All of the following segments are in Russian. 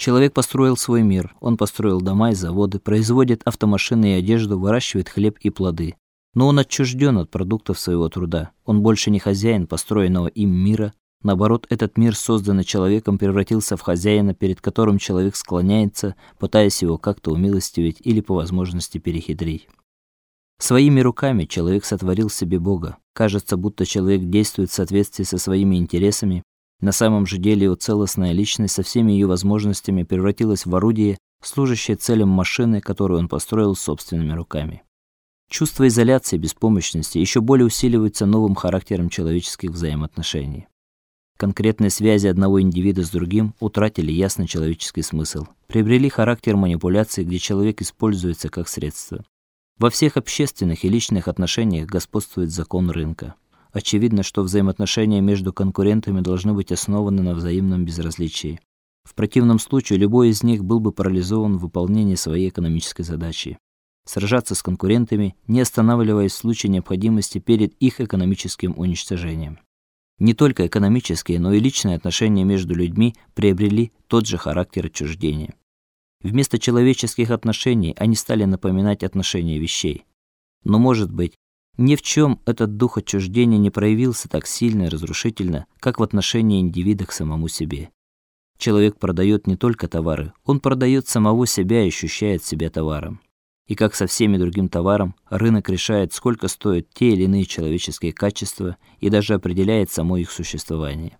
Человек построил свой мир. Он построил дома и заводы, производит автомашины и одежду, выращивает хлеб и плоды. Но он отчужден от продуктов своего труда. Он больше не хозяин построенного им мира. Наоборот, этот мир, созданный человеком, превратился в хозяина, перед которым человек склоняется, пытаясь его как-то умилостивить или по возможности перехитрить. Своими руками человек сотворил себе Бога. Кажется, будто человек действует в соответствии со своими интересами. На самом же деле его целостная личность со всеми ее возможностями превратилась в орудие, служащее целям машины, которую он построил собственными руками. Чувство изоляции беспомощности еще более усиливается новым характером человеческих взаимоотношений. Конкретные связи одного индивида с другим утратили ясный человеческий смысл, приобрели характер манипуляции, где человек используется как средство. Во всех общественных и личных отношениях господствует закон рынка. Очевидно, что взаимоотношения между конкурентами должны быть основаны на взаимном безразличии. В противном случае любой из них был бы парализован в выполнении своей экономической задачи сражаться с конкурентами, не останавливаясь в случае необходимости перед их экономическим уничтожением. Не только экономические, но и личные отношения между людьми приобрели тот же характер отчуждения. Вместо человеческих отношений они стали напоминать отношения вещей. Но, может быть, ни в чем этот дух отчуждения не проявился так сильно и разрушительно, как в отношении индивида к самому себе. Человек продает не только товары, он продает самого себя и ощущает себя товаром. И как со всеми другим товаром, рынок решает, сколько стоят те или иные человеческие качества и даже определяет само их существование.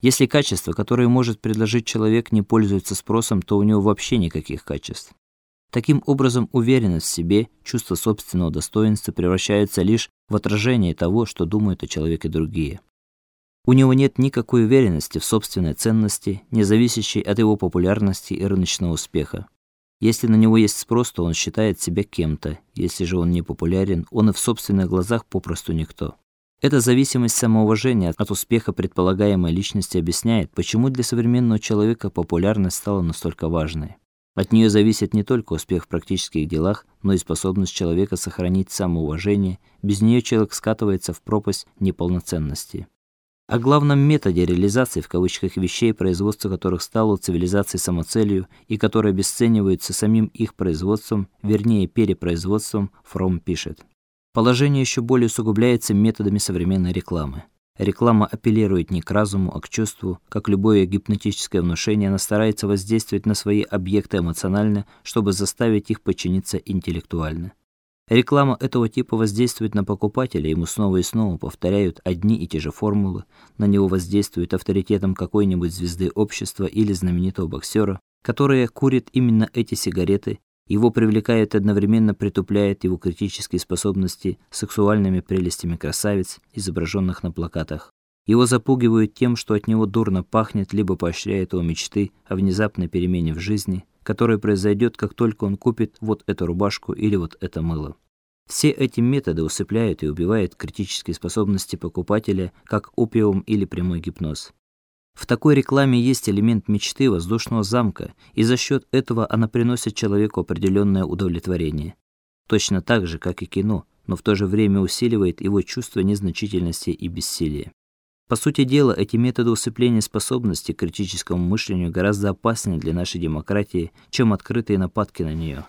Если качества, которые может предложить человек, не пользуются спросом, то у него вообще никаких качеств. Таким образом, уверенность в себе, чувство собственного достоинства превращаются лишь в отражение того, что думают о человеке другие. У него нет никакой уверенности в собственной ценности, не зависящей от его популярности и рыночного успеха. Если на него есть спрос, то он считает себя кем-то. Если же он не популярен, он и в собственных глазах попросту никто. Эта зависимость самоуважения от успеха предполагаемой личности объясняет, почему для современного человека популярность стала настолько важной. От нее зависит не только успех в практических делах, но и способность человека сохранить самоуважение. Без нее человек скатывается в пропасть неполноценности о главном методе реализации в кавычках вещей, производство которых стало цивилизацией самоцелью и которое обесценивается самим их производством, вернее перепроизводством, Фром пишет. Положение еще более усугубляется методами современной рекламы. Реклама апеллирует не к разуму, а к чувству. Как любое гипнотическое внушение, она старается воздействовать на свои объекты эмоционально, чтобы заставить их подчиниться интеллектуально. Реклама этого типа воздействует на покупателя, ему снова и снова повторяют одни и те же формулы, на него воздействует авторитетом какой-нибудь звезды общества или знаменитого боксера, который курит именно эти сигареты, его привлекает одновременно притупляет его критические способности сексуальными прелестями красавиц, изображенных на плакатах. Его запугивают тем, что от него дурно пахнет, либо поощряет его мечты о внезапной перемене в жизни, которая произойдет, как только он купит вот эту рубашку или вот это мыло. Все эти методы усыпляют и убивают критические способности покупателя, как опиум или прямой гипноз. В такой рекламе есть элемент мечты воздушного замка, и за счет этого она приносит человеку определенное удовлетворение. Точно так же, как и кино, но в то же время усиливает его чувство незначительности и бессилия. По сути дела, эти методы усыпления способности к критическому мышлению гораздо опаснее для нашей демократии, чем открытые нападки на нее.